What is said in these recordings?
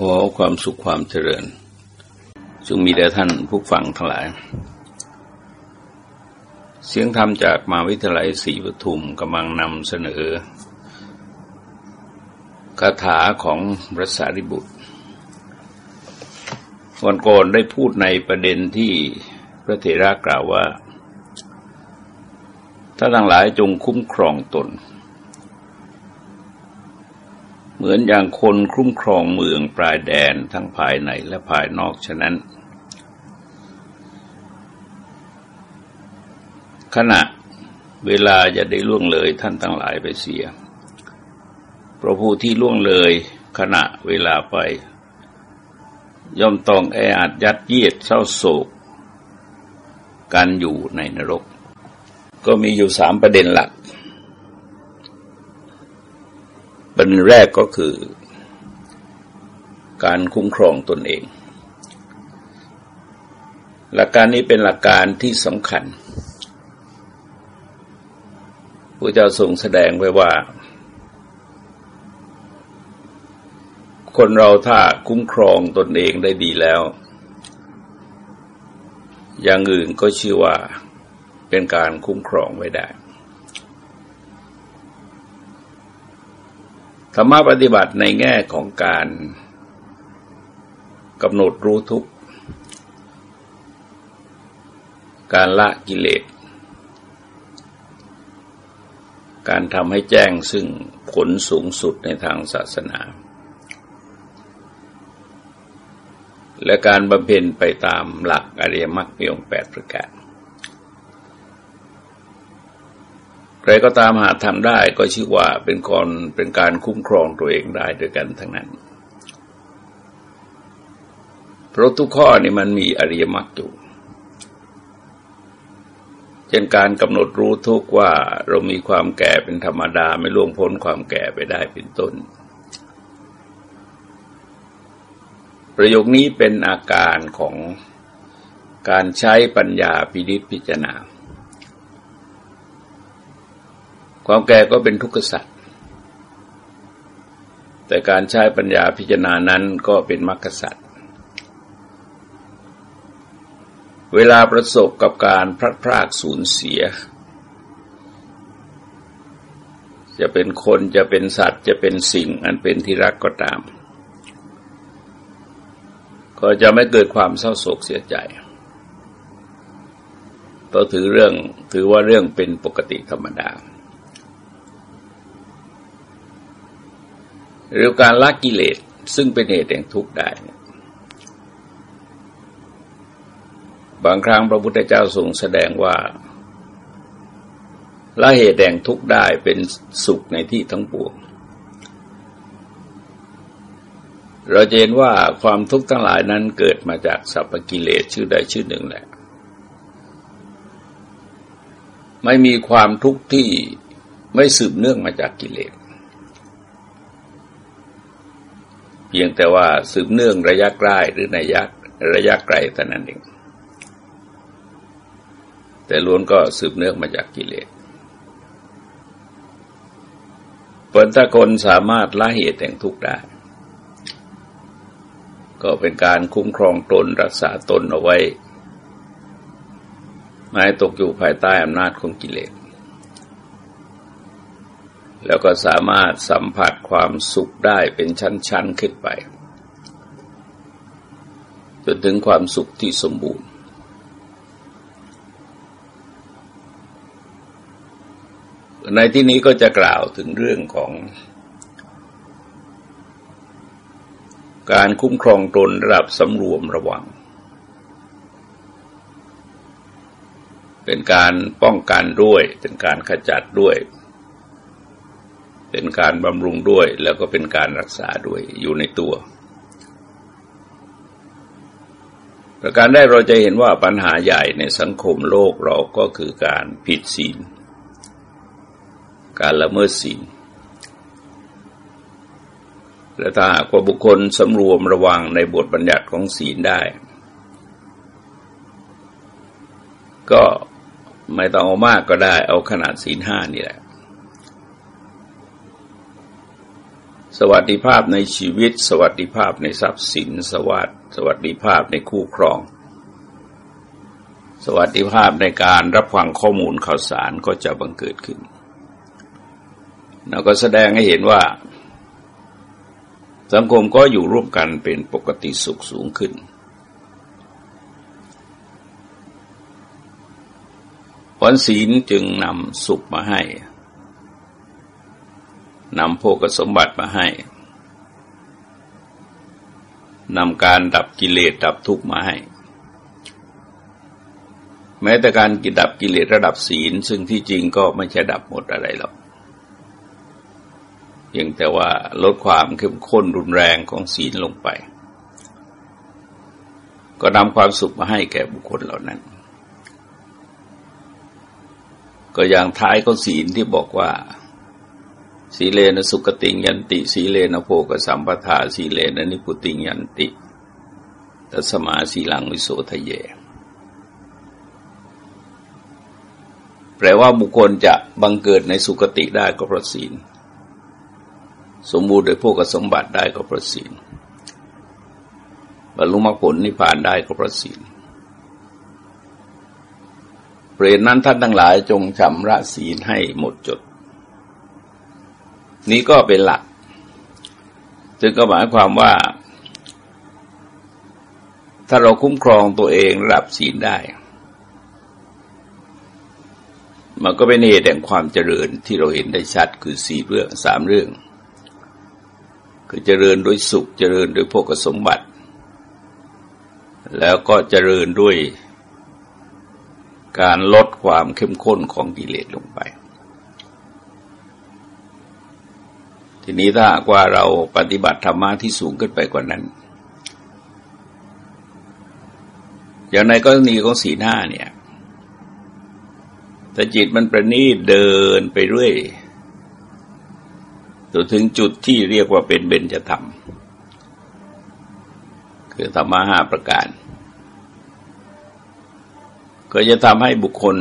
ขอความสุขความเจริญจงมีแด่ท่านผู้ฟังทั้งหลาย เสียงธรรมจากมาวิทยาลัยศรีปทุมกำลังนำเสนอคาถาของพระสารีบุตรวันก่อนได้พูดในประเด็นที่พระเถระกล่าวว่า ถ้าทั้งหลายจงคุ้มครองตน เหมือนอย่างคนคุ้มครองเมืองปลายแดนทั้งภายในและภายนอกฉะนั้น ขณะเวลาจะได้ล่วงเลยท่านทั้งหลายไปเสีย เพราะผู้ที่ล่วงเลยขณะเวลาไป ย่อมต้องแออัดยัดเยียดเศร้าโศก การอยู่ในนรก ก็มีอยู่สามประเด็นหลัก ประเด็นแรกก็คือ การคุ้มครองตนเอง หลักการนี้เป็นหลักการที่สำคัญพระเจ้าทรงแสดงไว้ว่า คนเราถ้าคุ้มครองตนเองได้ดีแล้ว อย่างอื่นก็ชื่อว่าเป็นการคุ้มครองไว้ได้ ธรรมะปฏิบัติในแง่ของการกำหนดรู้ทุกการละกิเลส การทำให้แจ้งซึ่งผลสูงสุดในทางศาสนา และการบำเพ็ญไปตามหลักอริยมรรคมีองค์แปดประการ ใครก็ตามหาทำได้ก็ชื่อว่าเป็นคนเป็นการคุ้มครองตัวเองได้ด้วยกันทั้งนั้น เพราะทุกข้อนี่มันมีอริยมรรคอยู่เช่นการกำหนดรู้ทุกว่าเรามีความแก่เป็นธรรมดาไม่ล่วงพ้นความแก่ไปได้เป็นต้น ประโยคนี้เป็นอาการของการใช้ปัญญาพินิจพิจารณา ความแก่ก็เป็นทุกข์สัตว์แต่การใช้ปัญญาพิจารณานั้นก็เป็นมรรคสัตว์เวลาประสบกับการพลัดพรากสูญเสีย จะเป็นคนจะเป็นสัตว์จะเป็นสิ่งอันเป็นที่รักก็ตาม ก็จะไม่เกิดความเศร้าโศกเสียใจเราถือเรื่องถือว่าเรื่องเป็นปกติธรรมดา หรือการละกิเลสซึ่งเป็นเหตุแห่งทุกข์ได้ บางครั้งพระพุทธเจ้าทรงแสดงว่าละเหตุแห่งทุกข์ได้เป็นสุขในที่ทั้งปวง เราเห็นว่าความทุกข์ทั้งหลายนั้นเกิดมาจากสัพพกิเลสชื่อใดชื่อหนึ่งแหละ ไม่มีความทุกข์ที่ไม่สืบเนื่องมาจากกิเลส พียงแต่ว่าสืบเนื่องระยะใกล้หรือในยักระยะไกลเท่นั้นเอง แต่ล้วนก็สืบเนื่องมาจากกิเลสผลถ้าคนสามารถละเหตุแห่งทุกข์ได้ ก็เป็นการคุ้มครองตนรักษาตนเอาไว้ไม่ตกอยู่ภายใต้อำนาจของกิเลส แล้วก็สามารถสัมผัสความสุขได้เป็นชั้น ๆ ขึ้นไป จนถึงความสุขที่สมบูรณ์ ในที่นี้ก็จะกล่าวถึงเรื่องของ การคุ้มครองตนระดับสำรวมระวัง เป็นการป้องกันด้วย เป็นการขจัดด้วย เป็นการบำรุงด้วย แล้วก็เป็นการรักษาด้วยอยู่ในตัว ประการได้เราจะเห็นว่าปัญหาใหญ่ในสังคมโลกเราก็คือการผิดศีล การละเมิดศีลและถ้าหากว่าบุคคลสำรวมระวังในบทบัญญัติของศีลได้ ก็ไม่ต้องเอามากก็ได้ เอาขนาดศีลห้านี่แหละ สวัสดิภาพในชีวิต สวัสดิภาพในทรัพย์สิน สวัสดสวัสดิภาพในคู่ครอง สวัสดิภาพในการรับฟังข้อมูลข่าวสารก็จะบังเกิดขึ้นเราก็แสดงให้เห็นว่า สังคมก็อยู่ร่วมกันเป็นปกติสุขสูงขึ้น ผลศีลจึงนำสุขมาให้ นำโภกสมบัติมาให้นำการดับกิเลสดับทุกข์มาให้ แม้แต่การกิดับกิเลสระดับศีล ซึ่งที่จริงก็ไม่ใช่ดับหมดอะไรหรอกเพียงแต่ว่าลดความเข้มข้นรุนแรงของศีลลงไป ก็นำความสุขมาให้แก่บุคคลเหล่านั้น ก็อย่างท้ายของศีลที่บอกว่า สีเลนะสุกติยันติ สีเลนะโภกสัมปทา สีเลนะนิพุติยันติตัสมาสีลังวิโสทะเย แปลว่าบุคคลจะบังเกิดในสุคติได้ก็เพราะศีล สมบูรณ์โดยพวกสมบัติได้ก็เพราะศีลบรรลุมรรคผลนิพพานได้ก็เพราะศีลเปรตนั้นท่านทั้งหลายจงชำระศีลให้หมดจด นี้ก็เป็นหลักจึงก็หมายความว่า ถ้าเราคุ้มครองตัวเองระดับศีลได้ มันก็เป็นเหตุแห่งความเจริญที่เราเห็นได้ชัดคือสี่เรื่องสามเรื่อง คือเจริญด้วยสุขเจริญด้วยพกสมบัติ แล้วก็เจริญด้วยการลดความเข้มข้นของกิเลสลงไป ทีนี้ถ้าว่าเราปฏิบัติธรรมะที่สูงขึ้นไปกว่านั้น อย่างในกรณีของสีหน้าเนี่ยแต่จิตมันประณีตเดินไปเรื่อยจนถึงจุดที่เรียกว่าเป็นเบญจธรรม คือธรรมะห้าประการ ก็จะทำให้บุคคล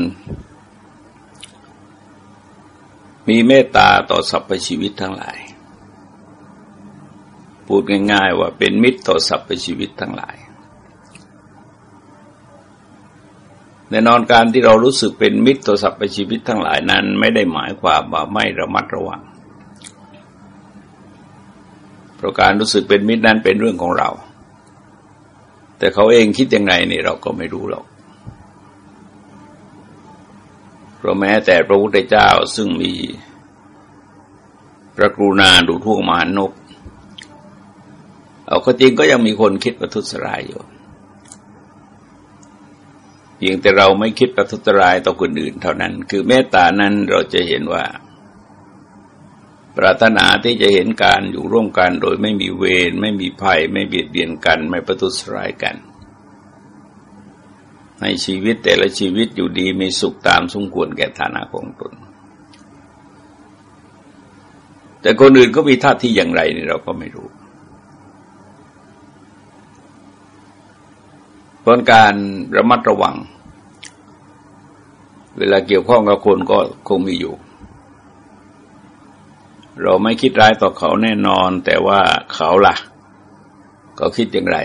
มีเมตตาต่อสรรพชีวิตทั้งหลาย พูดง่าย ๆ ว่าเป็นมิตรต่อสรรพชีวิตทั้งหลายแน่นอนการที่เรารู้สึกเป็นมิตรต่อสรรพชีวิตทั้งหลายนั้น ไม่ได้หมายความว่าไม่ระมัดระวังเพราะการรู้สึกเป็นมิตรนั้นเป็นเรื่องของเรา แต่เขาเองคิดยังไงนี่เราก็ไม่รู้หรอกเพราะแม้แต่พระพุทธเจ้าซึ่งมีพระกรุณาดูทั่วมหานก เอาก็จริงก็ยังมีคนคิดประทุษร้ายอยู่เพียงแต่เราไม่คิดประทุษร้ายต่อคนอื่นเท่านั้น คือเมตตานั้นเราจะเห็นว่า ปรารถนาที่จะเห็นการอยู่ร่วมกันโดยไม่มีเวรไม่มีภัย ไม่เบียดเบียนกัน ไม่ประทุษร้ายกัน ให้ชีวิตแต่ละชีวิตอยู่ดีมีสุขตามสมควรแก่ฐานะของตนแต่คนอื่นก็มีท่าที่อย่างไรนี่เราก็ไม่รู้ เพราะการระมัดระวัง เวลาเกี่ยวข้องกับคนก็คงมีอยู่ เราไม่คิดร้ายต่อเขาแน่นอน แต่ว่าเขาล่ะก็คิดอย่างไร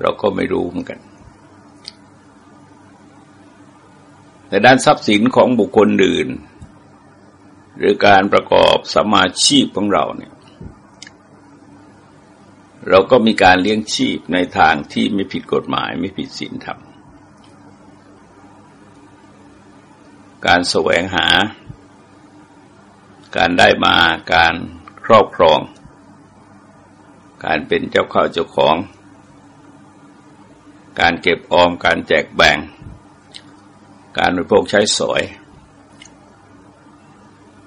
เราก็ไม่รู้เหมือนกันแต่ด้านทรัพย์สินของบุคคลอื่น หรือการประกอบสมาชีพของเราเนี่ย เราก็มีการเลี้ยงชีพในทางที่ไม่ผิดกฎหมายไม่ผิดศีลธรรม การแสวงหา การได้มาการครอบครอง การเป็นเจ้าข้าเจ้าของ การเก็บออมการแจกแบ่ง การบริโภคใช้สอย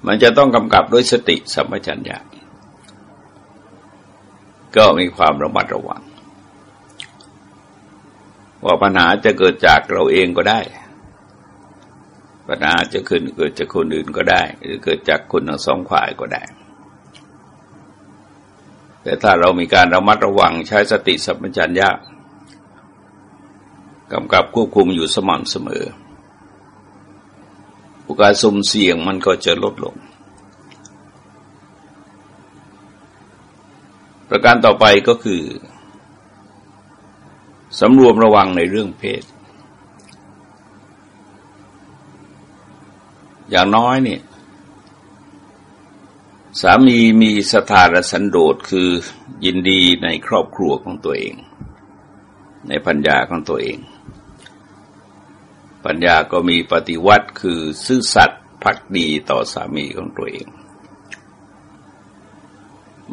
มันจะต้องกำกับด้วยสติสัมปชัญญะ ก็มีความระมัดระวัง ว่าปัญหาจะเกิดจากเราเองก็ได้ ปัญหาจะขึ้นเกิดจากคนอื่นก็ได้ หรือเกิดจากคนทั้งสองฝ่ายก็ได้ แต่ถ้าเรามีการระมัดระวังใช้สติสัมปชัญญะกำกับควบคุมอยู่สม่ำเสมอโอกาสสุ่มเสี่ยงมันก็จะลดลง ประการต่อไปก็คือสำรวมระวังในเรื่องเพศ อย่างน้อยเนี่ย สามีมีสถานสันโดษคือยินดีในครอบครัวของตัวเอง ในปัญญาของตัวเอง ปัญญาก็มีปฏิวัติคือซื่อสัตย์พักดีต่อสามีของตัวเอง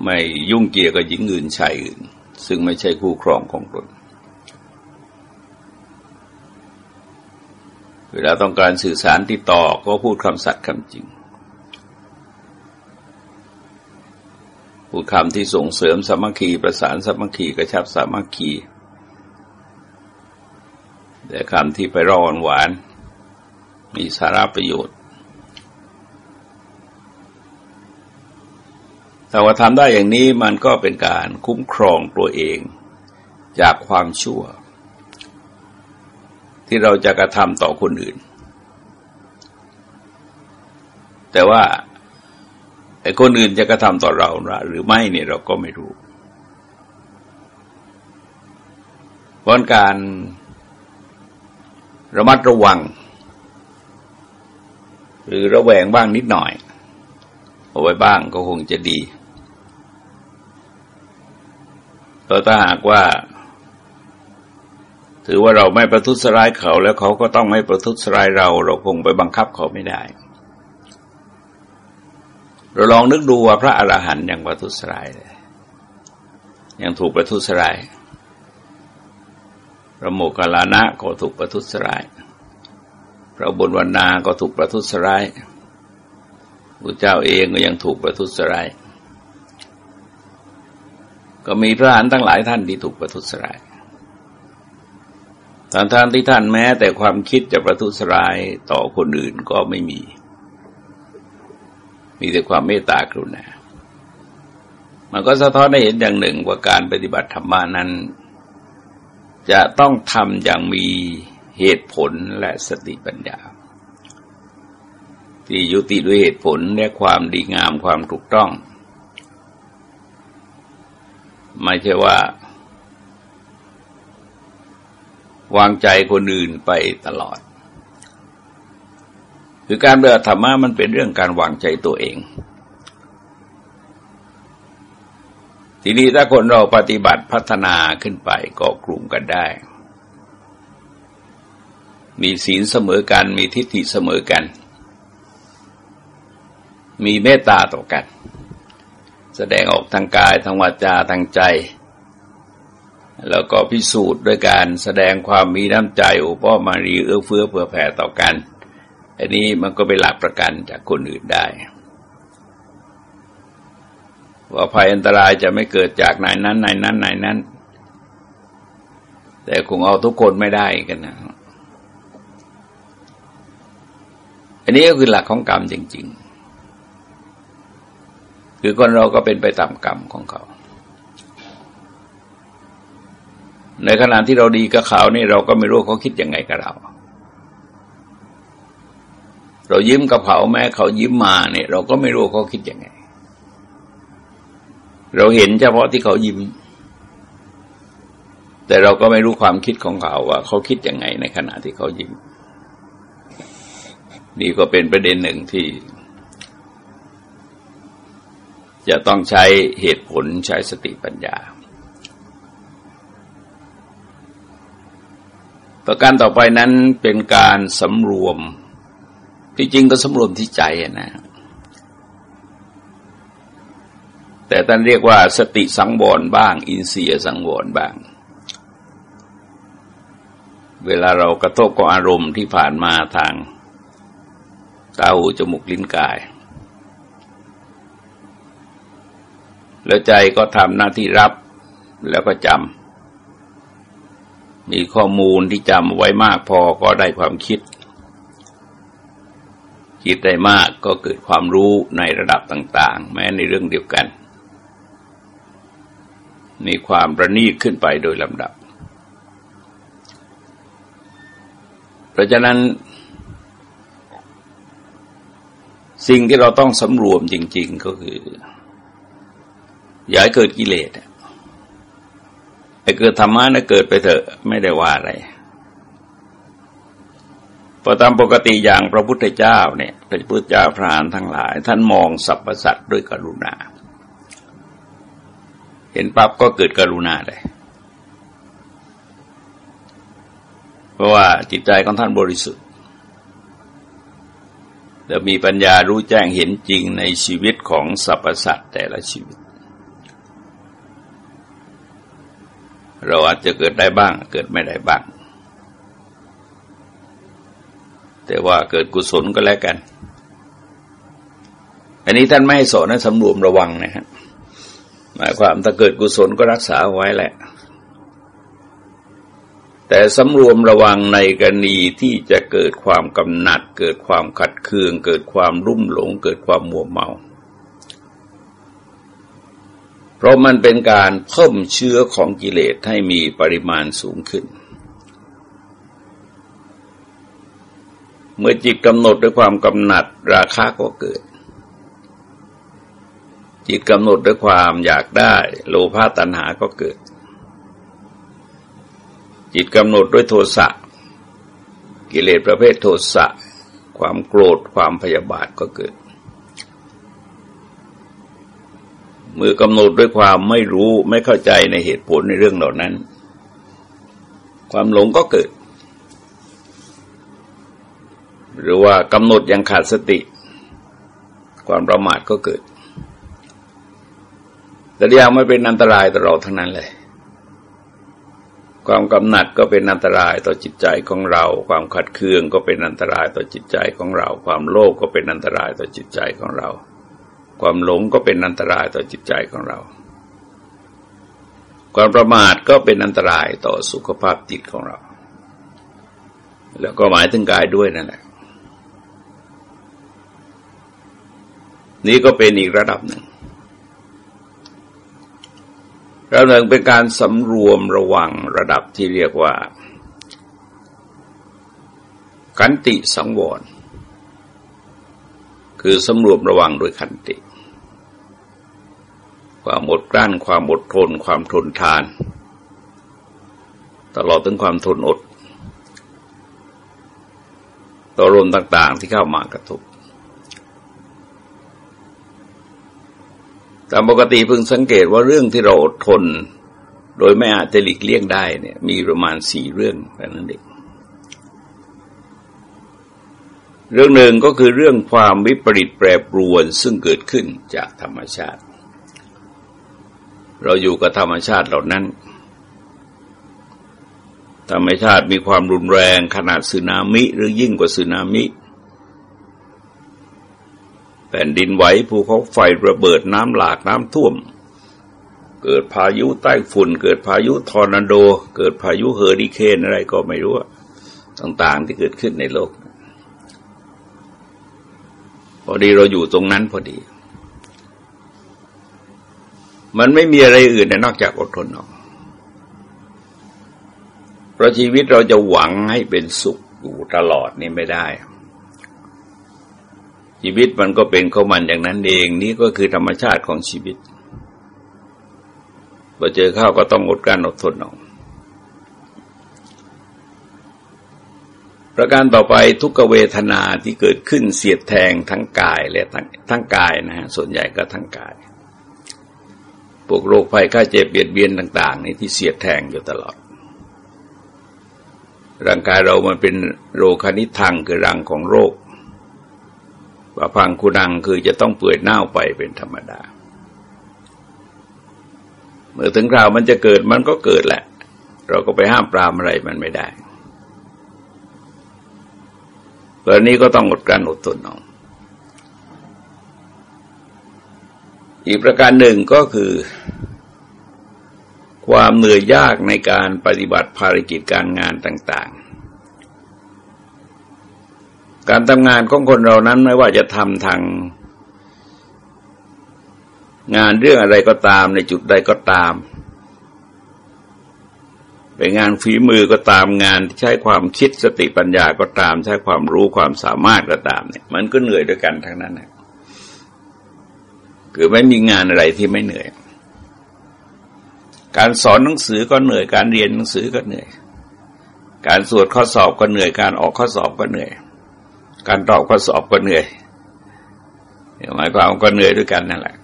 ไม่ยุ่งเกี่ยวกับหญิงอื่นชายอื่น ซึ่งไม่ใช่คู่ครองของตนเวลาต้องการสื่อสารติดต่อก็พูดคำสัตย์คำจริง พูดคำที่ส่งเสริมสามัคคีประสานสามัคคีกระชับสามัคคีแต่คำที่ไปร้อนหวาน มีสาระประโยชน์ แต่ว่าทำได้อย่างนี้มันก็เป็นการคุ้มครองตัวเองจากความชั่ว ที่เราจะกระทำต่อคนอื่น แต่ว่าไอ้คนอื่นจะกระทำต่อเราหรือไม่เนี่ยเราก็ไม่รู้เพราะการระมัดระวัง หรือระแวงบ้างนิดหน่อย เอาไว้บ้างก็คงจะดีเราถ้าหากว่า ถือว่าเราไม่ประทุษร้ายเขา แล้วเขาก็ต้องไม่ประทุษร้ายเรา เราคงไปบังคับเขาไม่ได้ เราลองนึกดูว่าพระอรหันต์ยังประทุษร้ายเลยยังถูกประทุษร้ายพระโมคคัลลานะก็ถูกประทุษร้ายพระบุญวันนาก็ถูกประทุษร้าย ระเจ้าเองก็ยังถูกประทุษร้ายก็มีพระหันทั้งหลายท่านที่ถูกประทุษร้ายทางท่างที่ท่านแม้ แต่ความคิดจะประทุษร้ายต่อคนอื่นก็ไม่มี มีแต่ความเมตตากรุณา มันก็สะท้อนให้เห็นอย่างหนึ่งว่าการปฏิบัติธรรมานั้น จะต้องทำอย่างมีเหตุผลและสติปัญญา ที่ยุติด้วยเหตุผลและความดีงามความถูกต้อง ไม่ใช่ว่า วางใจคนอื่นไปตลอด คือการเบิดธรรมะมันเป็นเรื่องการวางใจตัวเอง ทีนี้ถ้าคนเราปฏิบัติพัฒนาขึ้นไปก็กลุ่มกันได้ มีศีลเสมอกัน มีทิฏฐิเสมอกัน มีเมตตาต่อกัน แสดงออกทางกายทางวาจาทางใจ แล้วก็พิสูจน์ด้วยการแสดงความมีน้ำใจอุปมารีเอื้อเฟื้อเผื่อแผ่ต่อกัน อันนี้มันก็เป็นหลักประกันจากคนอื่นได้ ว่าภัยอันตรายจะไม่เกิดจากนายนั้นนายนั้นนายนั้น แต่คงเอาทุกคนไม่ได้กันนะอันนี้ก็คือหลักของกรรมจริง ๆ คือคนเราก็เป็นไปตามกรรมของเขา ในขณะที่เราดีกับเขานี่เราก็ไม่รู้เขาคิดยังไงกับเรา เรายิ้มกับเขาแม้เขายิ้มมาเนี่ยเราก็ไม่รู้เขาคิดยังไง เราเห็นเฉพาะที่เขายิ้ม แต่เราก็ไม่รู้ความคิดของเขาว่า เขาคิดยังไงในขณะที่เขายิ้มนี่ก็เป็นประเด็นหนึ่งที่ จะต้องใช้เหตุผลใช้สติปัญญา ประการต่อไปนั้นเป็นการสำรวม ที่จริงก็สำรวมที่ใจนะ แต่ท่านเรียกว่าสติสังวรบ้าง อินเสียสังวรบ้าง เวลาเรากระทบกับอารมณ์ที่ผ่านมาทางตาหูจมูกลิ้นกาย แล้วใจก็ทำหน้าที่รับแล้วก็จำมีข้อมูลที่จำไว้มากพอก็ได้ความคิด คิดได้มากก็เกิดความรู้ในระดับต่าง ๆ แม้ในเรื่องเดียวกัน มีความประณีตขึ้นไปโดยลำดับ เพราะฉะนั้น สิ่งที่เราต้องสำรวมจริง ๆ ก็คือ อย่าให้เกิดกิเลสไอ้เกิดธรรมะนะเกิดไปเถอะไม่ได้ว่าอะไรพอตามปกติอย่างพระพุทธเจ้าเนี่ยพระพุทธเจ้าพระอานทั้งหลาย ท่านมองสรรพสัตว์ด้วยกรุณา เห็นปั๊บก็เกิดกรุณาเลยเพราะว่าจิตใจของท่านบริสุทธิ์และมีปัญญารู้แจ้งเห็นจริงในชีวิตของสรรพสัตว์แต่ละชีวิต เราอาจจะเกิดได้บ้าง เกิดไม่ได้บ้าง แต่ว่าเกิดกุศลก็แล้วกัน อันนี้ท่านไม่ให้สอนนะสำรวมระวังนะครับหมายความถ้าเกิดกุศลก็รักษาไว้แหละ แต่สำรวมระวังในกรณีที่จะเกิดความกำหนัด เกิดความขัดเคือง เกิดความรุ่มหลง เกิดความมัวเมา เพราะมันเป็นการเพิ่มเชื้อของกิเลสให้มีปริมาณสูงขึ้น เมื่อจิตกำหนดด้วยความกำหนัดราคาก็เกิด จิตกำหนดด้วยความอยากได้ โลภะตัณหาก็เกิด จิตกำหนดด้วยโทสะกิเลสประเภทโทสะความโกรธความพยาบาทก็เกิด เมื่อกำหนดด้วยความไม่รู้ไม่เข้าใจในเหตุผลในเรื่องเหล่านั้น ความหลงก็เกิด หรือว่ากำหนดอย่างขาดสติ ความประมาทก็เกิด แต่ยังไม่เป็นอันตรายต่อเราทั้งนั้นเลย ความกำหนัดก็เป็นอันตรายต่อจิตใจของเรา ความขัดเคืองก็เป็นอันตรายต่อจิตใจของเรา ความโลภกก็เป็นอันตรายต่อจิตใจของเรา ความหลงก็เป็นอันตรายต่อจิตใจของเรา ความประมาทก็เป็นอันตรายต่อสุขภาพจิตของเรา แล้วก็หมายถึงกายด้วยนั่นแหละ นี่ก็เป็นอีกระดับหนึ่งระหนึ่งเป็นการสำรวมระวังระดับที่เรียกว่า ขันติสังวรคือสำรวมระวังโดยขันติ ความอดกลั้น ความอดทน ความทนทาน ตลอดถึงความทนอด ต่อรมต่าง ๆ ที่เข้ามากระทบตามปกติพึงสังเกตว่าเรื่องที่เราอดทน โดยไม่อาจจะหลีกเลี่ยงได้เนี่ยมีประมาณสี่เรื่องแค่นั้นเองเรื่องหนึ่งก็คือเรื่องความวิปริตแปรปรวนซึ่งเกิดขึ้นจากธรรมชาติ เราอยู่กับธรรมชาติเหล่านั้น ธรรมชาติมีความรุนแรงขนาดสึนามิหรือยิ่งกว่าสึนามิ แผ่นดินไหวภูเขาไฟระเบิดน้ำหลากน้ำท่วม เกิดพายุใต้ฝุ่น เกิดพายุทอร์นาโด เกิดพายุเฮอริเคนอะไรก็ไม่รู้ต่างๆที่เกิดขึ้นในโลก พอดีเราอยู่ตรงนั้นพอดี มันไม่มีอะไรอื่นนอกจากอดทนออกเพราะชีวิตเราจะหวังให้เป็นสุขอยู่ตลอดนี่ไม่ได้ ชีวิตมันก็เป็นของมันอย่างนั้นเองนี่ก็คือธรรมชาติของชีวิตพอเจอข้าวก็ต้องอดการอดทนเอาประการต่อไปทุกเวทนาที่เกิดขึ้นเสียดแทงทั้งกายและทั้งทั้งกายนะฮะส่วนใหญ่ก็ทั้งกาย พวกโรคภัยข้าเจ็บเบียดเบียนต่าง ๆ นี่ที่เสียดแทงอยู่ตลอด ร่างกายเรามันเป็นโรคคณิทังคือรังของโรคว่าพังคุดังคือจะต้องเปื่อยเน่าไปเป็นธรรมดา เมื่อถึงคราวมันจะเกิดมันก็เกิดแหละ เราก็ไปห้ามปรามอะไรมันไม่ได้ตอนนี้ก็ต้องอดการอดทนเอา อีกประการหนึ่งก็คือ ความเหนื่อยยากในการปฏิบัติภารกิจการงานต่าง ๆ การทำงานของคนเรานั้นไม่ว่าจะทำทางงานเรื่องอะไรก็ตามในจุดใดก็ตามเป็นงานฝีมือก็ตามงานที่ใช้ความคิดสติปัญญาก็ตาม ใช้ความรู้ความสามารถก็ตามเนี่ย มันก็เหนื่อยด้วยกันทั้งนั้นนะ คือไม่มีงานอะไรที่ไม่เหนื่อย การสอนหนังสือก็เหนื่อย การเรียนหนังสือก็เหนื่อย การสวดข้อสอบก็เหนื่อย การออกข้อสอบก็เหนื่อย การตอบข้อสอบก็เหนื่อยหมายความก็เหนื่อยด้วยกันนั่นแหละ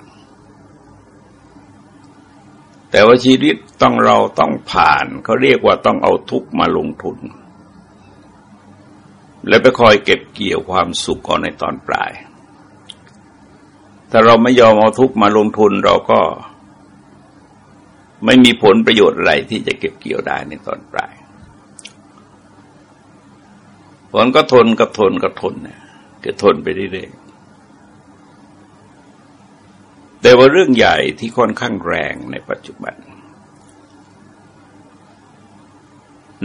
แต่ว่าชีวิตต้องเราต้องผ่านเขาเรียกว่าต้องเอาทุกมาลงทุน แล้วไปคอยเก็บเกี่ยวความสุขก่อนในตอนปลาย ถ้าเราไม่ยอมเอาทุกมาลงทุนเราก็ ไม่มีผลประโยชน์อะไรที่จะเก็บเกี่ยวได้ในตอนปลายผลก็ทนกับทนกับทนเนี่ยคือทนไปเรื่อยๆแต่ว่าเรื่องใหญ่ที่ค่อนข้างแรงในปัจจุบัน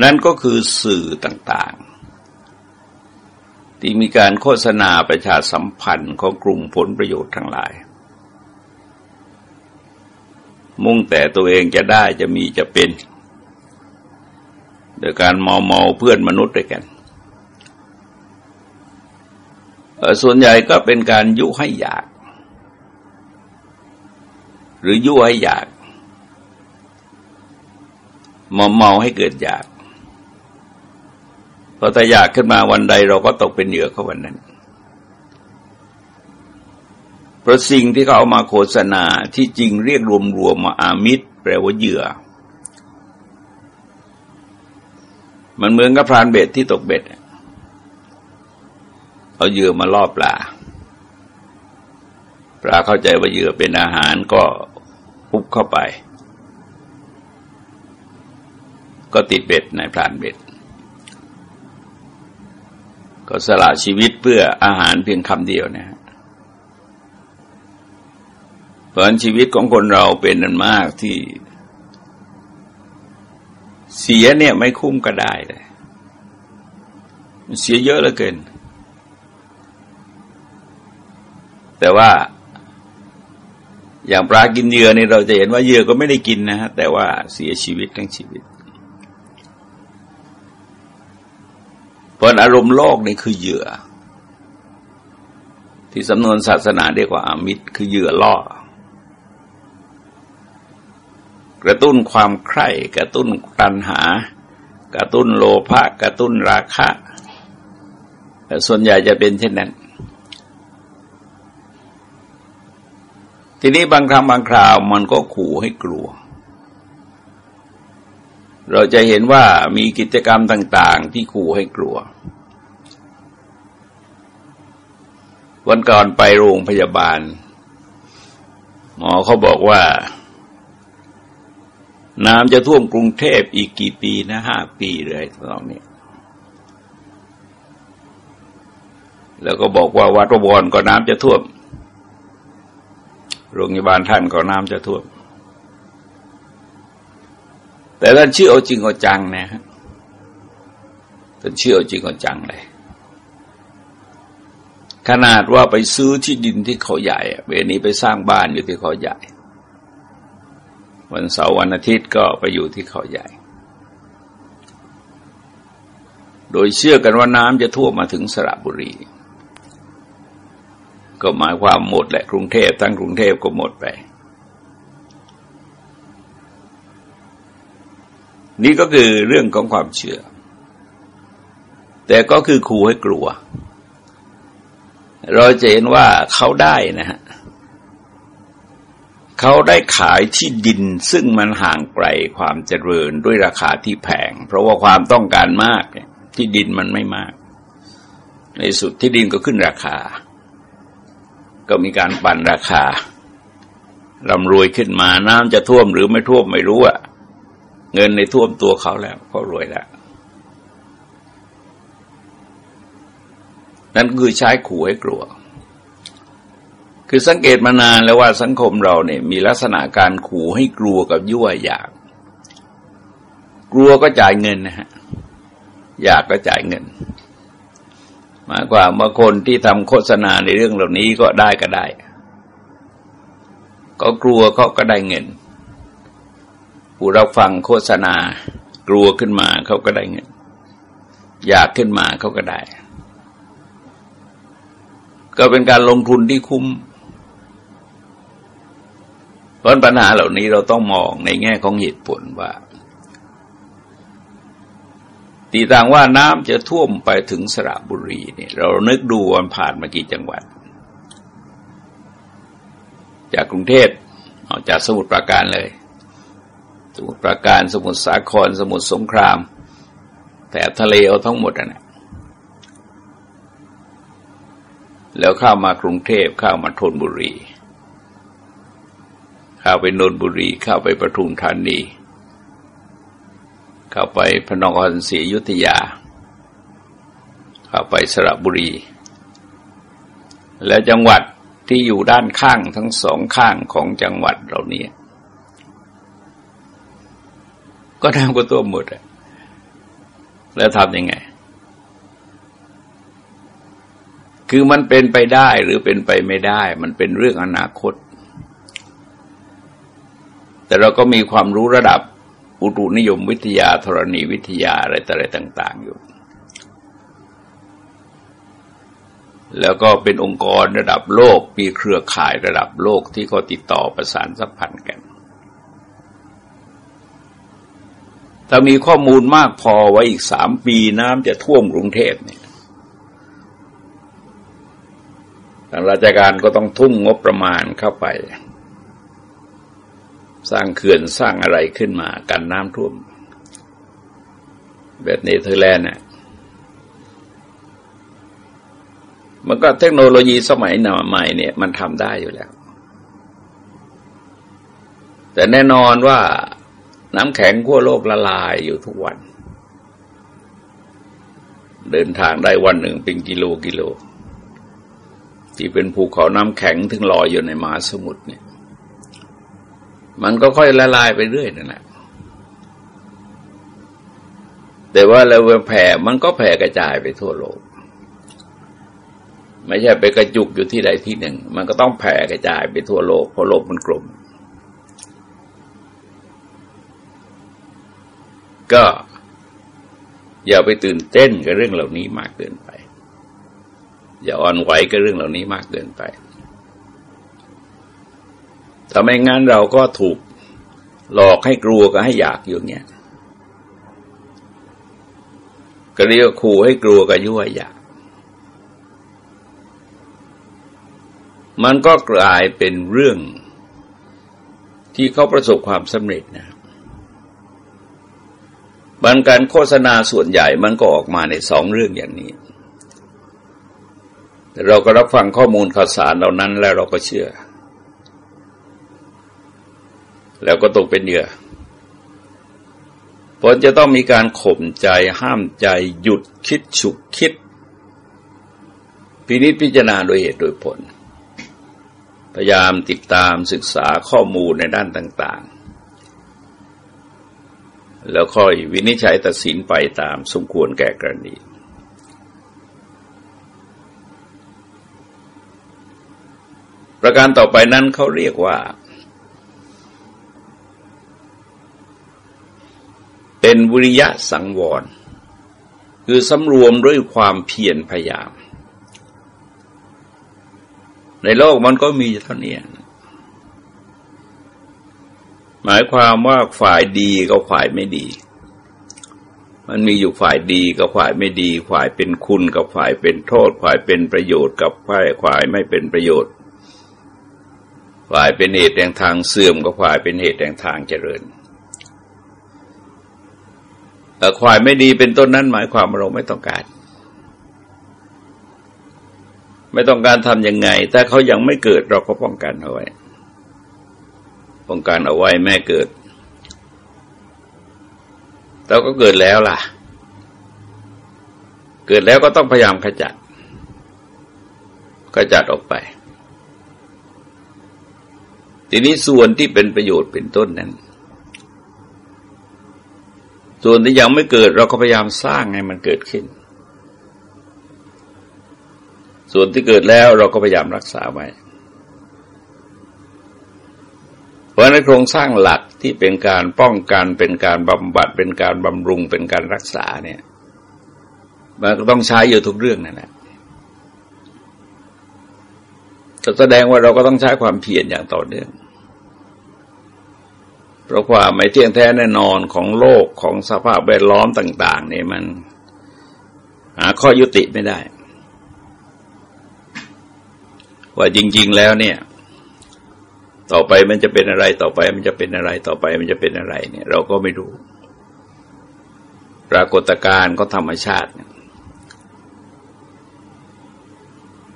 นั่นก็คือสื่อต่างๆ ที่มีการโฆษณาประชาสัมพันธ์ของกลุ่มผลประโยชน์ทั้งหลาย มุ่งแต่ตัวเองจะได้จะมีจะเป็น โดยการมอมอเพื่อนมนุษย์ด้วยกัน ส่วนใหญ่ก็เป็นการยุให้อยาก หรือยุให้อยากมอมเมาให้เกิดอยาก พอแต่อยากขึ้นมาวันใดเราก็ตกเป็นเหยื่อเขาวันนั้นพราะสิ่งที่เขาเอามาโฆษณาที่จริงเรียกรวมๆมาอามิตร แปลว่าเหยื่อ มันเหมือนกับพรานเบ็ดที่ตกเบ็ด เอาเหยื่อมาล่อปลา ปลาเข้าใจว่าเหยื่อเป็นอาหารก็ปุ๊บเข้าไป ก็ติดเบ็ดในพรานเบ็ด ก็สละชีวิตเพื่ออาหารเพียงคำเดียวนะพราะชีวิตของคนเราเป็นนันมากที่ เสียเนี่ยไม่คุ้มก็ได้เลยเสียเยอะเหลือเกิน แต่ว่า อย่างปลากินเหยื่อนี่เราจะเห็นว่าเหยื่อก็ไม่ได้กินนะฮะแต่ว่าเสียชีวิตทั้งชีวิต ผลอารมณ์โลกนี่คือเหยื่อ ที่สำนวนศาสนาเรียกว่าอามิตรคือเหยื่อล่อกระตุ้นความใคร่กระตุ้นตัณหา กระตุ้นโลภะกระตุ้นราคะแต่ส่วนใหญ่จะเป็นเช่นนั้น ทีนี้บางครั้งบางคราวมันก็ขู่ให้กลัว เราจะเห็นว่ามีกิจกรรมต่าง ๆ ที่ขู่ให้กลัว วันก่อนไปโรงพยาบาล หมอเขาบอกว่า น้ำจะท่วมกรุงเทพอีกกี่ปีนะห้าปีเลยตอนนี้แล้วก็บอกว่าวัดประวรก็น้ำจะท่วม โรงพยาบาลท่านก็น้ำจะท่วม แต่ท่านเชื่อเอาจริงเอาจังนะฮะท่านเชื่อเอาจริงเอาจังเลย ขนาดว่าไปซื้อที่ดินที่เขาใหญ่เวนี้ไปสร้างบ้านอยู่ที่เขาใหญ่ วันเสาร์วันอาทิตย์ก็ไปอยู่ที่เขาใหญ่ โดยเชื่อกันว่าน้ำจะท่วมมาถึงสระบุรี ก็หมายความหมดแหละกรุงเทพทั้งกรุงเทพก็หมดไป นี่ก็คือเรื่องของความเชื่อ แต่ก็คือขู่ให้กลัว เราจะเห็นว่าเขาได้นะฮะเขาได้ขายที่ดินซึ่งมันห่างไกลความเจริญด้วยราคาที่แพง เพราะว่าความต้องการมากที่ดินมันไม่มาก ในสุดที่ดินก็ขึ้นราคา ก็มีการปั่นราคาร่ำรวยขึ้นมาน้ำจะท่วมหรือไม่ท่วมไม่รู้อะ เงินในท่วมตัวเขาแล้วเขารวยแล้วนั่นคือใช้ขู่ให้กลัว คือสังเกตมานานแล้วว่าสังคมเราเนี่ยมีลักษณะการขู่ให้กลัวกับยั่วอยาก กลัวก็จ่ายเงินนะฮะ อยากก็จ่ายเงิน หมายความว่าคนที่ทำโฆษณาในเรื่องเหล่านี้ก็ได้ก็ได้ ก็กลัวเขาก็ได้เงิน ผู้เราฟังโฆษณากลัวขึ้นมาเขาก็ได้เงินอยากขึ้นมาเขาก็ได้ ก็เป็นการลงทุนที่คุ้มเพราะปัญหาเหล่านี้เราต้องมองในแง่ของเหตุผลว่า ตีต่างว่าน้ำจะท่วมไปถึงสระบุรีเนี่ย เรานึกดูวันผ่านมากี่จังหวัด จากกรุงเทพออกจากสมุทรปราการเลย สมุทรปราการสมุทรสาคร สมุทรสงคราม แต่ทะเลเอาทั้งหมดนะแล้วเข้ามากรุงเทพเข้ามาทนบุรี เข้าไปนนบุรีเข้าไปปทุมธานี เข้าไปพนครศรีอยุธยา เข้าไปสระบุรี และจังหวัดที่อยู่ด้านข้างทั้งสองข้างของจังหวัดเหล่านี้ ก็ทำกับตัวหมดอะแล้วทำยังไง คือมันเป็นไปได้หรือเป็นไปไม่ได้ มันเป็นเรื่องอนาคต แต่เราก็มีความรู้ระดับอุตุนิยมวิทยาธรณีวิทยาอะไรต่อะไรต่าง ๆ อยู่ แล้วก็เป็นองค์กรระดับโลก มีเครือข่ายระดับโลกที่เขาติดต่อประสานสัมพันธ์กัน ถ้ามีข้อมูลมากพอไว้อีกสามปีน้ำจะท่วมกรุงเทพเนี่ยทางราชการก็ต้องทุ่มงบประมาณเข้าไป สร้างเขื่อนสร้างอะไรขึ้นมากันน้ำท่วม แบบเนเธอร์แลนด์เนี่ยมันก็เทคโนโลยีสมัยใหม่เนี่ย มันทำได้อยู่แล้ว แต่แน่นอนว่า น้ำแข็งขั้วโลกละลายอยู่ทุกวัน เดินทางได้วันหนึ่งเป็นกิโลกิโล ที่เป็นภูเขาน้ำแข็งถึงลอยอยู่ในมหาสมุทรเนี่ย มันก็ค่อยละลายไปเรื่อยนั่นแหละแต่ว่าเราแผ่มันก็แผ่กระจายไปทั่วโลก ไม่ใช่ไปกระจุกอยู่ที่ใดที่หนึ่ง มันก็ต้องแผ่กระจายไปทั่วโลกเพราะโลกมันกลม ก็อย่าไปตื่นเต้นกับเรื่องเหล่านี้มากเกินไป อย่าอ่อนไหวกับเรื่องเหล่านี้มากเกินไปถ้าไมงั้นเราก็ถูกหลอกให้กลัวกับให้อยากอยู่เงี้ยก็เรียกขู่ให้กลัวกับยั่วอยาก มันก็กลายเป็นเรื่องที่เขาประสบความสำเร็จนะ บันการโฆษณาส่วนใหญ่มันก็ออกมาในสองเรื่องอย่างนี้แต่เราก็รับฟังข้อมูลข่าวสารเหล่านั้นแล้วเราก็เชื่อ แล้วก็ตกเป็นเหยื่อผลจะต้องมีการข่มใจห้ามใจหยุดคิดฉุกคิด พินิจพิจารณาโดยเหตุโดยผล พยายามติดตามศึกษาข้อมูลในด้านต่าง แล้วค่อยวินิจฉัยตัดสินไปตามสมควรแก่กรณี ประการต่อไปนั้นเขาเรียกว่า เป็นวิริยะสังวร คือสำรวมด้วยความเพียรพยายาม ในโลกมันก็มีเท่านี้ หมายความว่าฝ่ายดีกับฝ่ายไม่ดี มันมีอยู่ฝ่ายดีกับฝ่ายไม่ดี ฝ่ายเป็นคุณกับฝ่ายเป็นโทษ ฝ่ายเป็นประโยชน์กับฝ่ายฝ่ายไม่เป็นประโยชน์ ฝ่ายเป็นเหตุแห่งทางเสื่อมกับฝ่ายเป็นเหตุแห่งทางเจริญควายไม่ดีเป็นต้นนั้นหมายความว่าเราไม่ต้องการ ไม่ต้องการทำยังไง ถ้าเขายังไม่เกิดเราก็ป้องกันเอาไว้ ป้องกันเอาไว้แม่เกิดเราก็เกิดแล้วล่ะ เกิดแล้วก็ต้องพยายามขจัด ขจัดออกไป ทีนี้ส่วนที่เป็นประโยชน์เป็นต้นนั้น ส่วนที่ยังไม่เกิดเราก็พยายามสร้างให้มันเกิดขึ้น ส่วนที่เกิดแล้วเราก็พยายามรักษาไว้ เพ ราะในโครงสร้างหลักที่เป็นการป้องกันเป็นการบำบัด เป็นการบำรุงเป็นการรักษาเนี่ยมันก็ต้องใช้อยู่ทุกเรื่องนั่นแหละแสดงว่าเราก็ต้องใช้ความเพียรอย่างต่อเนื่อง เพราะความไม่เที่ยงแท้แน่นอนของโลกของสภาพแวดล้อมต่าง ๆ เนี่ยมันหาข้อยุติไม่ได้ ว่าจริง ๆ แล้วเนี่ย ต่อไปมันจะเป็นอะไรต่อไปมันจะเป็นอะไรต่อไปมันจะเป็นอะไรเนี่ย เราก็ไม่รู้ ปรากฏการณ์ก็ธรรมชาติ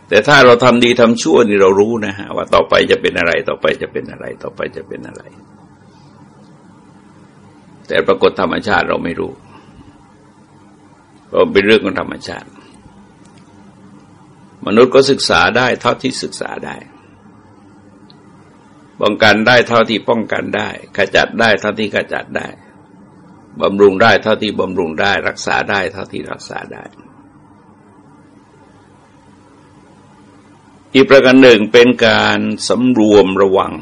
แต่ถ้าเราทำดีทำชั่วนี่เรารู้นะฮะว่าต่อไปจะเป็นอะไรต่อไปจะเป็นอะไร ต่อไปจะเป็นอะไร แต่ปรากฏธรรมชาติเราไม่รู้เพราะเป็นเรื่องของธรรมชาติ มนุษย์ก็ศึกษาได้เท่าที่ศึกษาได้ ป้องกันได้เท่าที่ป้องกันได้ ขจัดได้เท่าที่ขจัดได้บำรุงได้เท่าที่บำรุงได้ รักษาได้เท่าที่รักษาได้ อีกประการหนึ่งเป็นการสำรวมระวัง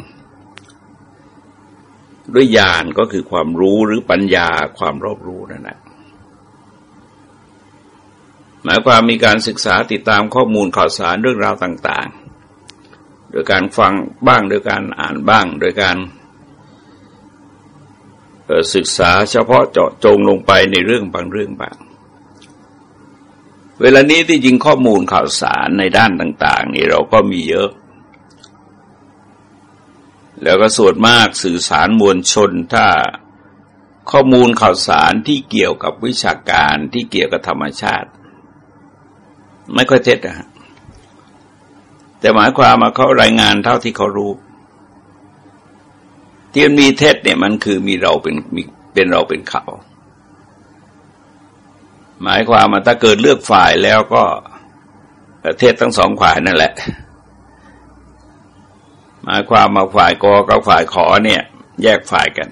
ด้วยญาณก็คือความรู้หรือปัญญาความรอบรู้นั่นแหละหมายความมีการศึกษาติดตามข้อมูลข่าวสารเรื่องราวต่าง โดยการฟังบ้างโดยการอ่านบ้าง โดยการศึกษาเฉพาะเจาะจงลงไปในเรื่องบางเรื่องบาง เวลานี้ที่จริงข้อมูลข่าวสารในด้านต่าง ๆ นี่เราก็มีเยอะ แล้วก็ส่วนมากสื่อสารมวลชนถ้าข้อมูลข่าวสารที่เกี่ยวกับวิชาการที่เกี่ยวกับธรรมชาติ ไม่ค่อยเท็จนะ แต่หมายความมาเขารายงานเท่าที่เขารู้ที่มันมีเท็จเนี่ยมันคือมีเราเป็นมีเป็นเราเป็นเขา หมายความว่าถ้าเกิดเลือกฝ่ายแล้วก็ประเทศทั้งสองฝ่ายนั่นแหละ หมายความมาฝ่ายกอกับฝ่ายขอเนี่ย แยกฝ่ายกัน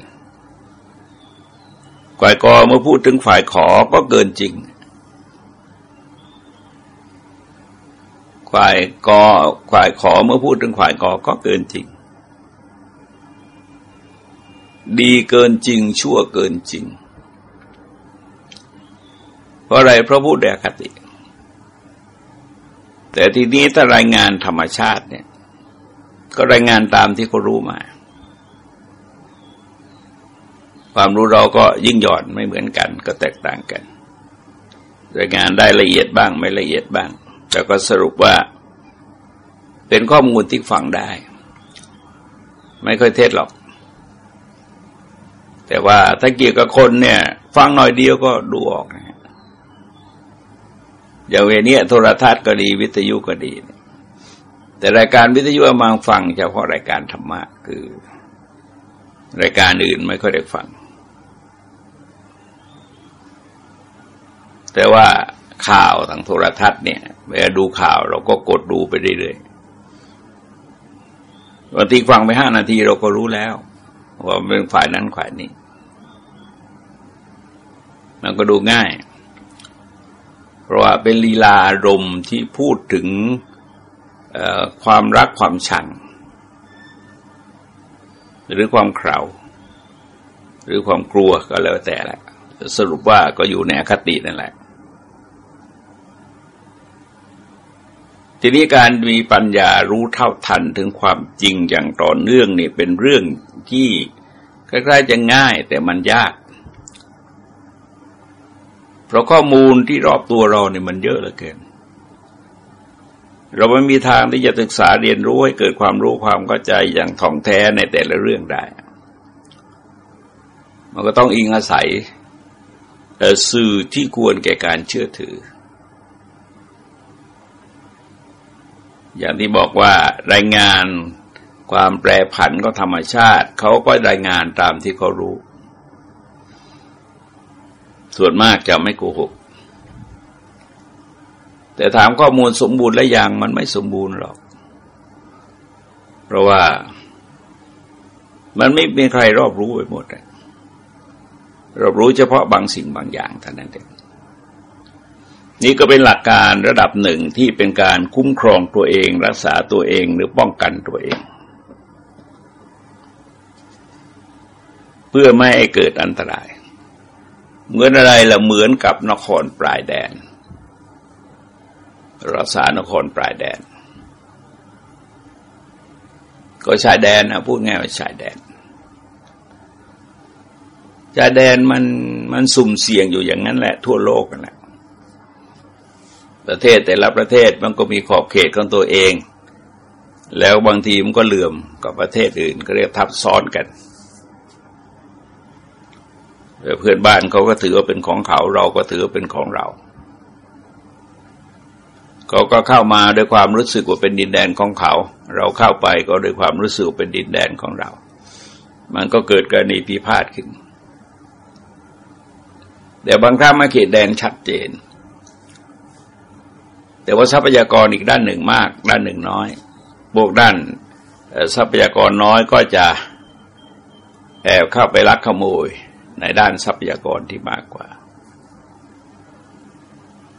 ฝ่ายกอเมื่อพูดถึงฝ่ายขอก็เกินจริง ฝ่ายกอฝ่ายขอเมื่อพูดถึงฝ่ายกอก็เกินจริง ดีเกินจริง ชั่วเกินจริง เพราะอะไรพระพูดแดคติ แต่ทีนี้ถ้ารายงานธรรมชาติเนี่ย ก็รายงานตามที่เขารู้มา ความรู้เราก็ยิ่งหย่อนไม่เหมือนกัน ก็แตกต่างกัน รายงานได้ละเอียดบ้างไม่ละเอียดบ้าง แต่ก็สรุปว่า เป็นข้อมูลที่ฟังได้ ไม่ค่อยเท็จหรอก แต่ว่าถ้าเกี่ยวกับคนเนี่ย ฟังหน่อยเดียวก็ดูออกนะอย่างเวนี้โทรทัศน์ก็ดีวิทยุก็ดี แต่รายการวิทยุมาฟังเฉพาะรายการธรรมะคือ รายการอื่นไม่ค่อยได้ฟัง แต่ว่าข่าวทางโทรทัศน์เนี่ย เวลาดูข่าวเราก็กดดูไปเรื่อยๆบางทีฟังไปห้านาทีเราก็รู้แล้ว ว่าเป็นฝ่ายนั้นฝ่ายนี้ มันก็ดูง่าย เพราะว่าเป็นลีลารมที่พูดถึงความรักความชัง หรือความเข่าหรือความกลัวก็แล้วแต่แหละ สรุปว่าก็อยู่ในอคตินั่นแหละ ทีนี้การมีปัญญารู้เท่าทันถึงความจริงอย่างต่อเนื่องนี่เป็นเรื่องที่คล้ายๆจะง่ายแต่มันยาก เพราะข้อมูลที่รอบตัวเราเนี่ยมันเยอะเหลือเกิน เราไม่มีทางที่จะศึกษาเรียนรู้ให้เกิดความรู้ความเข้าใจอย่างท่องแท้ในแต่ละเรื่องได้ มันก็ต้องอิงอาศัยสื่อที่ควรแก่การเชื่อถือ อย่างที่บอกว่ารายงานความแปรผันก็ธรรมชาติ เขาก็รายงานตามที่เขารู้ ส่วนมากจะไม่โกหก แต่ถามข้อมูลสมบูรณ์และอย่างมันไม่สมบูรณ์หรอก เพราะว่ามันไม่มีใครรอบรู้ไปหมดรอบรู้เฉพาะบางสิ่งบางอย่างเท่านั้นเอง นี่ก็เป็นหลักการระดับหนึ่งที่เป็นการคุ้มครองตัวเอง รักษาตัวเองหรือป้องกันตัวเอง เพื่อไม่ให้เกิดอันตราย เหมือนอะไรละเหมือนกับนครปลายแดน รักษานครปลายแดน ก็ชายแดนนะพูดง่ายว่าชายแดนชายแดนมันมันสุ่มเสี่ยงอยู่อย่างนั้นแหละทั่วโลกนั่นแหละ ประเทศแต่ละประเทศมันก็มีขอบเขตของตัวเอง แล้วบางทีมันก็เหลื่อมกับประเทศอื่นก็เรียกทับซ้อนกันเพื่อนบ้านเขาก็ถือว่าเป็นของเขาเราก็ถือว่าเป็นของเราเขาก็เข้ามาด้วยความรู้สึกว่าเป็นดินแดนของเขา เราเข้าไปก็ด้วยความรู้สึกเป็นดินแดนของเรา มันก็เกิดกรณีพิพาทขึ้นแต่บางครั้งมาเขตแดนชัดเจน แต่ว่าทรัพยากรอีกด้านหนึ่งมาก ด้านหนึ่งน้อย บวกด้านทรัพยากรน้อยก็จะแอบเข้าไปลักขโมยในด้านทรัพยากรที่มากกว่า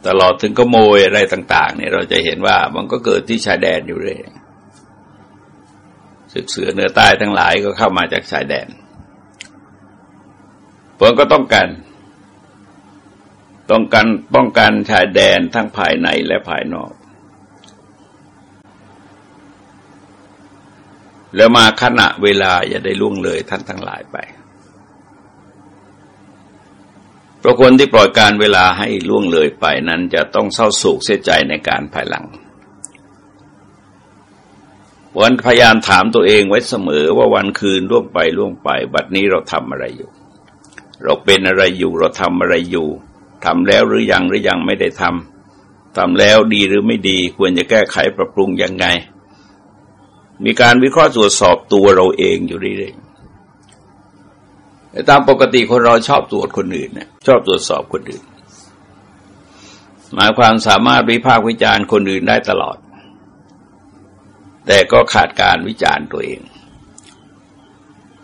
ตลอดถึงขโมยอะไรต่าง ๆ เนี่ยเราจะเห็นว่ามันก็เกิดที่ชายแดนอยู่เลยศึกเสือเนื้อใต้ทั้งหลายก็เข้ามาจากชายแดนเพราะก็ต้องการ ต้องการป้องกันชายแดนทั้งภายในและภายนอก แล้วมาขณะเวลาอย่าได้ล่วงเลยท่านทั้งหลายไปเพราะคนที่ปล่อยการเวลาให้ล่วงเลยไปนั้นจะต้องเศร้าโศกเสียใจในการภายหลังวันพยายามถามตัวเองไว้เสมอว่าวันคืนล่วงไปล่วงไป บัดนี้เราทำอะไรอยู่ เราเป็นอะไรอยู่เราทำอะไรอยู่ ทำแล้วหรือยังหรือยังไม่ได้ทำทำแล้วดีหรือไม่ดี ควรจะแก้ไขปรับปรุงยังไง มีการวิเคราะห์ตรวจสอบตัวเราเองอยู่เรื่อยๆตามปกติคนเราชอบตรวจคนอื่นเนี่ยชอบตรวจสอบคนอื่น หมายความสามารถวิพากษ์วิจารณ์คนอื่นได้ตลอด แต่ก็ขาดการวิจารณ์ตัวเอง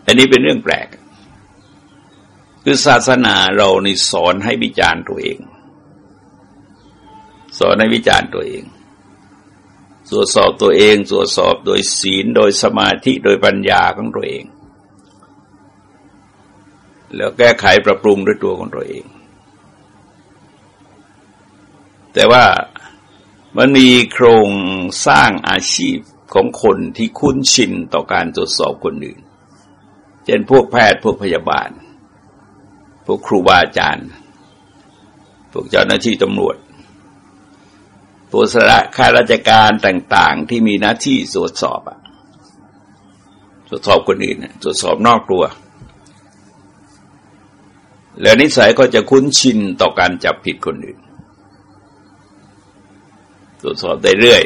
อันนี้เป็นเรื่องแปลก คือศาสนาเรานี่สอนให้วิจารณ์ตัวเอง สอนให้วิจารณ์ตัวเอง ตรวจสอบตัวเองตรวจสอบโดยศีลโดยสมาธิโดยปัญญาของตัวเอง แล้วแก้ไขปรับปรุงด้วยตัวของตัวเอง แต่ว่ามันมีโครงสร้างอาชีพของคนที่คุ้นชินต่อการตรวจสอบคนอื่น เช่นพวกแพทย์พวกพยาบาล พวกครูบาอาจารย์ พวกเจ้าหน้าที่ตำรวจผู้สระข้าราชการต่าง ๆ ที่มีหน้าที่ตรวจสอบอะตรวจสอบคนอื่นตรวจสอบนอกตัว แล้วนิสัยก็จะคุ้นชินต่อการจับผิดคนอื่น ตรวจสอบได้เรื่อย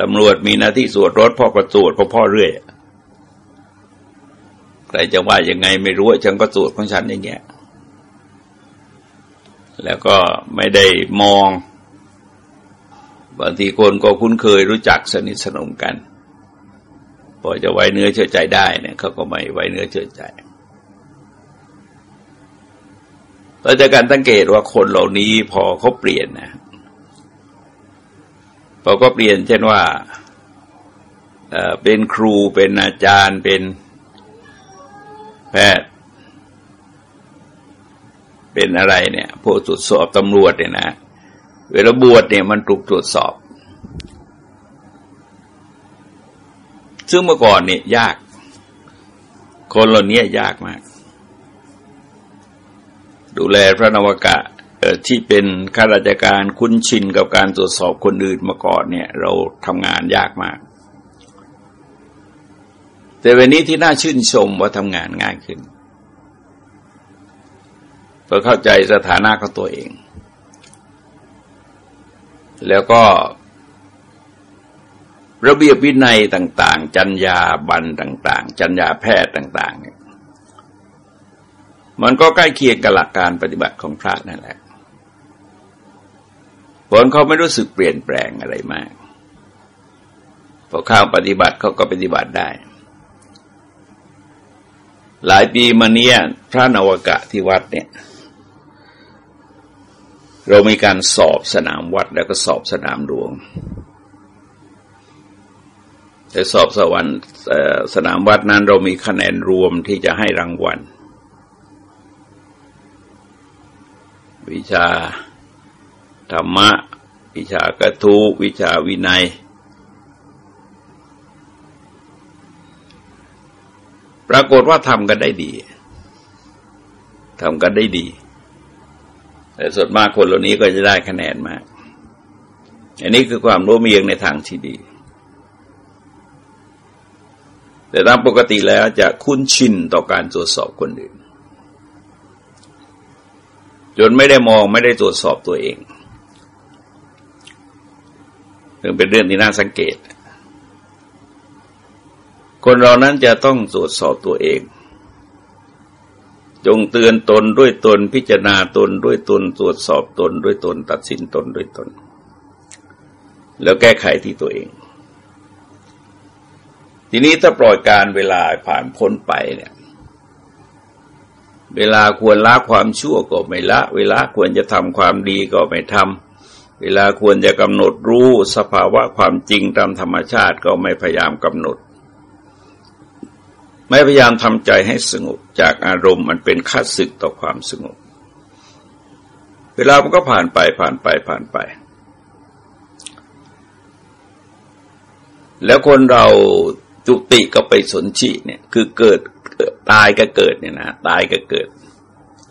ตำรวจมีหน้าที่ตรวจรถพ่อก็ตรวจพ่อพ่อเรื่อย รจะว่ายังไงไม่รู้ฉันก็ตรวจของฉันอย่างเงี้ยแล้วก็ไม่ได้มองบางทีคนก็คุ้นเคยรู้จักสนิทสนมกันพอจะไว้เนื้อเชื่อใจได้เนี่ยเขาก็ไม่ไว้เนื้อเชื่อใจเราจะการสังเกตว่าคนเหล่านี้พอเขาเปลี่ยนนะพอก็เปลี่ยนเช่นว่าเป็นครูเป็นอาจารย์เป็น แพทย์ เป็นอะไรเนี่ยพวกตรวจสอบตำรวจเนี่ยนะ เวลาบวชเนี่ยมันถูกตรวจสอบ ซึ่งเมื่อก่อนเนี่ยยาก คนเหล่านี้ยากมาก ดูแลพระนวกะที่เป็นข้าราชการคุ้นชินกับการตรวจสอบคนอื่นมาก่อนเนี่ย เราทำงานยากมาก แต่วันนี้ที่น่าชื่นชมว่าทำงานง่ายขึ้นเพื่อเข้าใจสถานะของตัวเอง แล้วก็ ระเบียบวินัยต่าง ๆ จัญญาบันต่าง ๆ จัญญาแพทย์ต่าง ๆ เนี่ย มันก็ใกล้เคียงกับหลักการปฏิบัติของพระนั่นแหละผลเขาไม่รู้สึกเปลี่ยนแปลงอะไรมากพอเข้าปฏิบัติเขาก็ปฏิบัติได้ หลายปีมาเนี้ยพระนวกะที่วัดเนี่ย เรามีการสอบสนามวัดแล้วก็สอบสนามหลวงแต่สอบสวรรค์สนามวัดนั้นเรามีคะแนนรวมที่จะให้รางวัล วิชาธรรมะ วิชากระทูวิชาวินัย ปรากฏว่าทำกันได้ดีทำกันได้ดี แต่ส่วนมากคนเหล่านี้ก็จะได้คะแนนมาก อันนี้คือความรู้เมียงในทางที่ดี แต่ตามปกติแล้วจะคุ้นชินต่อการตรวจสอบคนอื่น จนไม่ได้มองไม่ได้ตรวจสอบตัวเองถึงเป็นเรื่องที่น่าสังเกต คนเรานั้นจะต้องตรวจสอบตัวเอง จงเตือนตนด้วยตนพิจารณาตนด้วยตนตรวจสอบตนด้วยตนตัดสินตนด้วยตน แล้วแก้ไขที่ตัวเอง ทีนี้ถ้าปล่อยการเวลาผ่านพ้นไปเนี่ยเวลาควรละความชั่วก็ไม่ละ เวลาควรจะทำความดีก็ไม่ทำ เวลาควรจะกำหนดรู้สภาวะความจริงตามธรรมชาติก็ไม่พยายามกำหนด ไม่พยายามทำใจให้สงบจากอารมณ์มันเป็นค่าศึกต่อความสงบ เวลามันก็ผ่านไปผ่านไปผ่านไป แล้วคนเราจุติก็ไปสนชิเนี่ยคือเกิดตายก็เกิดเนี่ยนะตายก็เกิด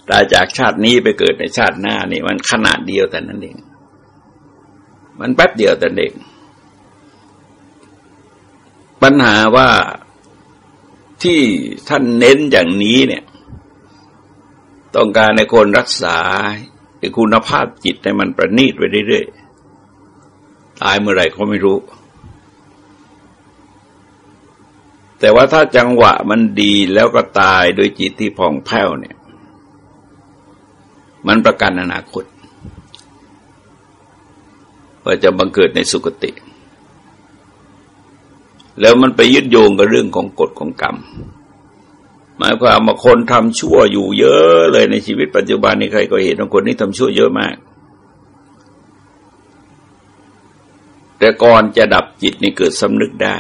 ตายจากชาตินี้ไปเกิดในชาติหน้านี่มันขนาดเดียวแต่นั้นเอง มันแป๊บเดียวแต่เด็กปัญหาว่า ที่ท่านเน้นอย่างนี้เนี่ย ต้องการในคนรักษาคุณภาพจิตให้มันประณีตไปเรื่อยๆ ตายเมื่อไหร่เขาไม่รู้ แต่ว่าถ้าจังหวะมันดีแล้วก็ตายโดยจิตที่ผ่องแผ้วเนี่ย มันประกันอนาคตว่าจะบังเกิดในสุคติ แล้วมันไปยึดโยงกับเรื่องของกฎของกรรม หมายความว่าคนทำชั่วอยู่เยอะเลยในชีวิตปัจจุบันนี้ใครก็เห็นว่าคนนี้ทำชั่วเยอะมาก แต่ก่อนจะดับจิตนี่เกิดสำนึกได้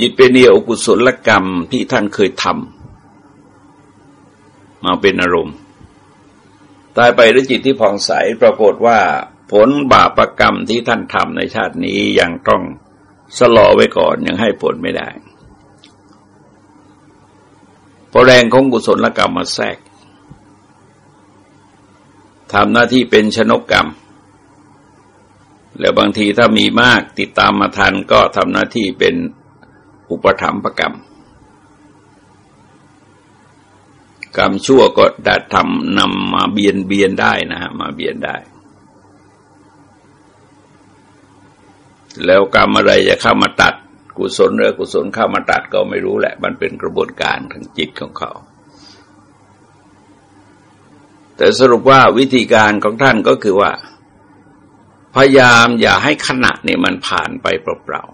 จิตเป็นเดียวกุศลกรรมที่ท่านเคยทำมาเป็นอารมณ์ตายไปด้วยจิตที่ผ่องใสปรากฏว่า ผลบาปรกรรมที่ท่านทำในชาตินี้ยังต้อง สลอไว้ก่อนยังให้ผลไม่ได้พอแรงของกุศลกรรมมาแทรกทำหน้าที่เป็นชนกกรรม แล้วบางทีถ้ามีมากติดตามมาทันก็ทำหน้าที่เป็นอุปถัมภกรรม กรรมชั่วก็ดัดทำนำมาเบียนเบียนได้นะฮะมาเบียนได้ แล้วกรรมอะไรจะเข้ามาตัด กุศลหรือกุศลเข้ามาตัดก็ไม่รู้แหละ มันเป็นกระบวนการทางจิตของเขา แต่สรุปว่าวิธีการของท่านก็คือว่า พยายามอย่าให้ขณะนี่มันผ่านไปเปล่า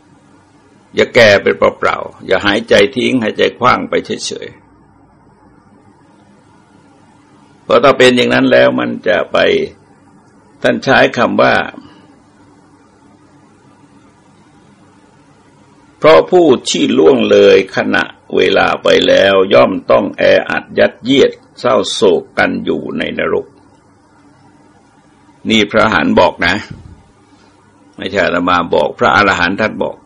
ๆอย่าแก่เป็นเปล่าๆอย่าหายใจทิ้งหายใจคว้างไปเฉยๆเพราะถ้าเป็นอย่างนั้นแล้วมันจะไปท่านใช้คำว่า เพราะผู้ที่ล่วงเลยขณะเวลาไปแล้วย่อมต้องแออัดยัดเยียดเศร้าโศกกันอยู่ในนรก นี่พระหันบอกนะ ไม่ใช่ธรรมาบอกพระอรหันต์ท่านบอก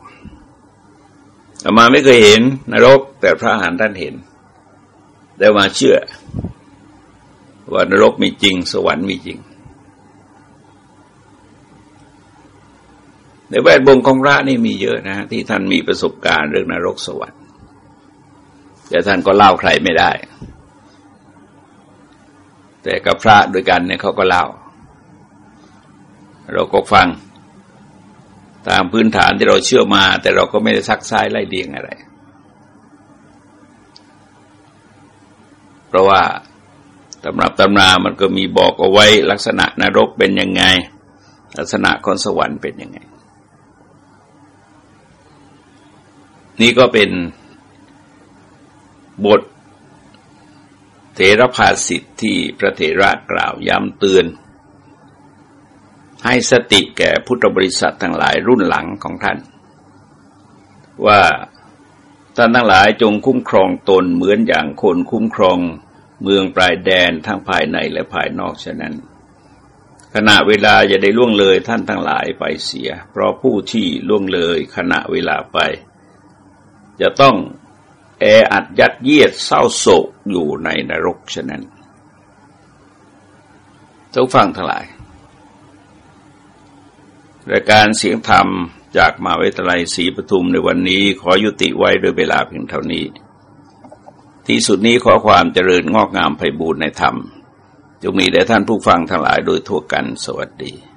ธรรมาไม่เคยเห็นนรก แต่พระอรหันต์ท่านเห็นได้มาเชื่อ ว่านรกมีจริง สวรรค์มีจริง ในแวดวงของพระนี่มีเยอะนะที่ท่านมีประสบการณ์เรื่องนรกสวรรค์แต่ท่านก็เล่าใครไม่ได้ แต่กับพระด้วยกันเนี่ยเขาก็เล่า เราก็ฟังตามพื้นฐานที่เราเชื่อมา แต่เราก็ไม่ได้ซักซ้ายไล่เดียงอะไร เพราะว่าตำรับตำนามันก็มีบอกเอาไว้ลักษณะนรกเป็นยังไง ลักษณะคนสวรรค์เป็นยังไง นี่ก็เป็นบทเถรภาสิทธิ์ที่พระเถระกล่าวย้ำเตือน ให้สติแก่พุทธบริษัททั้งหลายรุ่นหลังของท่าน ว่าท่านทั้งหลายจงคุ้มครองตนเหมือนอย่างคนคุ้มครองเมืองปลายแดนทั้งภายในและภายนอกฉะนั้น ขณะเวลาจะได้ล่วงเลยท่านทั้งหลายไปเสีย เพราะผู้ที่ล่วงเลยขณะเวลาไป จะต้องแออัดยัดเยียดเศร้าโศกอยู่ในนรกฉะนั้นทุกฟังทั้งหลายรายการเสียงธรรมจากมาวิทยาลัยศรีปทุมในวันนี้ขอยุติไว้โดยเวลาเพียงเท่านี้ ที่สุดนี้ขอความเจริญงอกงามไพบูรณ์ในธรรมจงมีแด่ท่านผู้ฟังทั้งหลายโดยทั่วกันสวัสดี